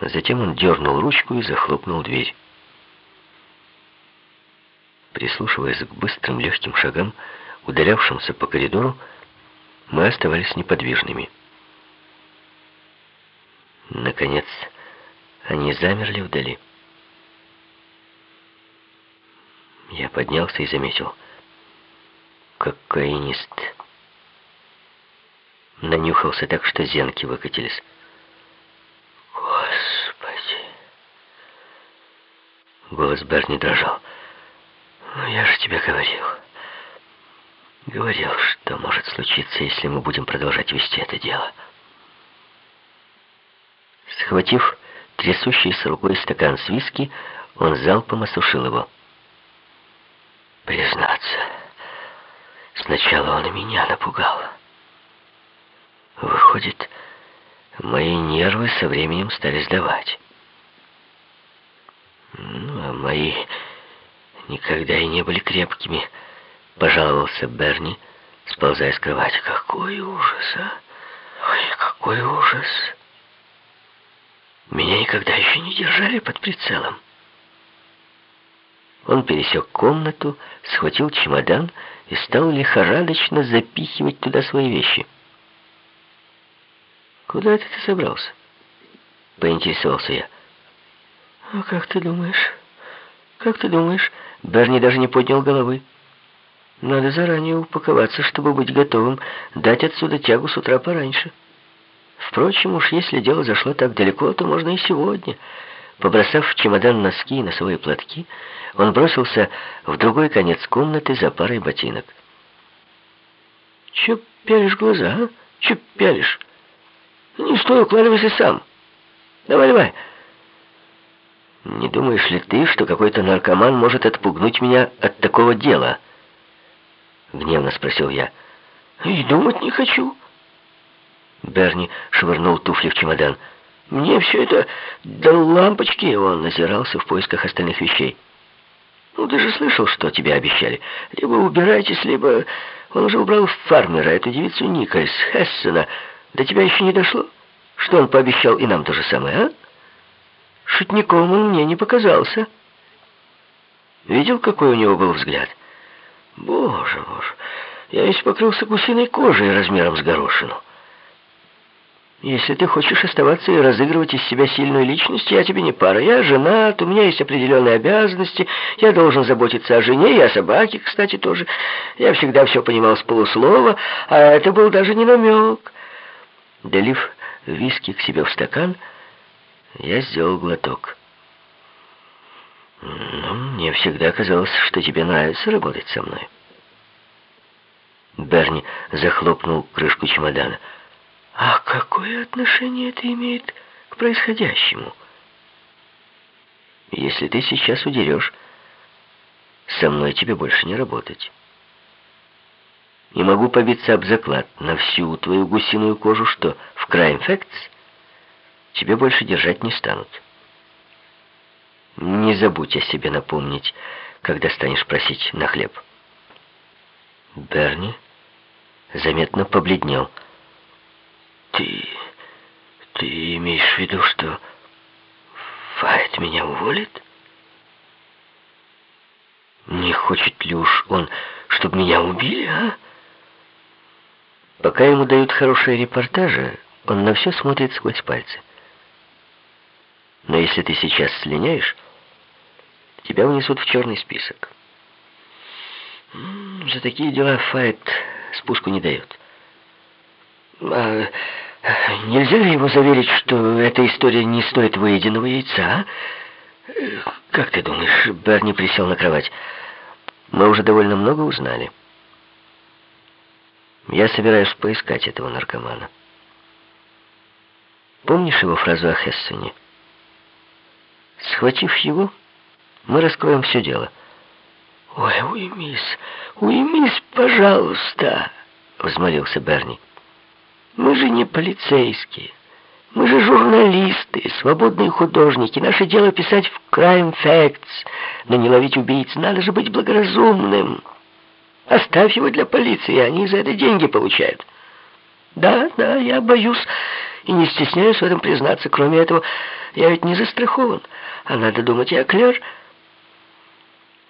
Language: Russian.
Затем он дернул ручку и захлопнул дверь. Прислушиваясь к быстрым легким шагам, удалявшимся по коридору, мы оставались неподвижными. Наконец, они замерли вдали. Я поднялся и заметил. Кокаинист. Нанюхался так, что зенки выкатились. Голос Берни дрожал. Ну, я же тебе говорил. Говорил, что может случиться, если мы будем продолжать вести это дело. Схватив трясущийся рукой стакан с виски, он залпом осушил его. Признаться, сначала он меня напугал. Выходит, мои нервы со временем стали сдавать. Ну, а мои никогда и не были крепкими, пожаловался Берни, сползая с кровати. Какой ужас, а! Ой, какой ужас! Меня никогда еще не держали под прицелом. Он пересек комнату, схватил чемодан и стал лихорадочно запихивать туда свои вещи. «Куда это ты собрался?» — поинтересовался я. «А как ты думаешь? Как ты думаешь?» Берни даже не поднял головы. «Надо заранее упаковаться, чтобы быть готовым дать отсюда тягу с утра пораньше. Впрочем, уж если дело зашло так далеко, то можно и сегодня». Побросав в чемодан носки и носовые платки, он бросился в другой конец комнаты за парой ботинок. «Че пялишь глаза, а? Че пялишь? Не стой, укладывайся сам. Давай, давай». «Не думаешь ли ты, что какой-то наркоман может отпугнуть меня от такого дела?» Гневно спросил я. «И думать не хочу». Берни швырнул туфли в чемодан. Мне все это до лампочки, он озирался в поисках остальных вещей. Ну, ты же слышал, что тебе обещали. Либо убирайтесь, либо... Он уже убрал фармера, эту девицу Никольс, Хессена. До тебя еще не дошло? Что он пообещал и нам то же самое, а? Шутником он мне не показался. Видел, какой у него был взгляд? Боже, боже, я весь покрылся гусиной кожей размером с горошину. Если ты хочешь оставаться и разыгрывать из себя сильную личность, я тебе не пара. Я женат, у меня есть определенные обязанности, я должен заботиться о жене и о собаке, кстати, тоже. Я всегда все понимал с полуслова, а это был даже не намек. Долив виски к себе в стакан, я сделал глоток. «Ну, мне всегда казалось, что тебе нравится работать со мной». Берни захлопнул крышку чемодана. А какое отношение это имеет к происходящему? Если ты сейчас удерешь, со мной тебе больше не работать. И могу побиться об заклад на всю твою гусиную кожу, что в Crime Facts тебе больше держать не станут. Не забудь о себе напомнить, когда станешь просить на хлеб. Берни заметно побледнел. Ты... ты имеешь в виду, что Файт меня уволит? Не хочет ли уж он, чтобы меня убили, а? Пока ему дают хорошие репортажи, он на все смотрит сквозь пальцы. Но если ты сейчас слиняешь, тебя унесут в черный список. За такие дела Файт спуску не дает. А Нельзя ли ему заверить, что эта история не стоит выеденного яйца? Как ты думаешь, Берни присел на кровать? Мы уже довольно много узнали. Я собираюсь поискать этого наркомана. Помнишь его фразу о Хессене? Схватив его, мы раскроем все дело. «Ой, уймись, уймись, пожалуйста!» — взмолился Берни. Мы же не полицейские. Мы же журналисты, свободные художники. Наше дело писать в Crime Facts, но не ловить убийц. Надо же быть благоразумным. Оставь его для полиции, они за это деньги получают. Да, да, я боюсь, И не стесняюсь в этом признаться. Кроме этого, я ведь не застрахован. А надо думать, я Клер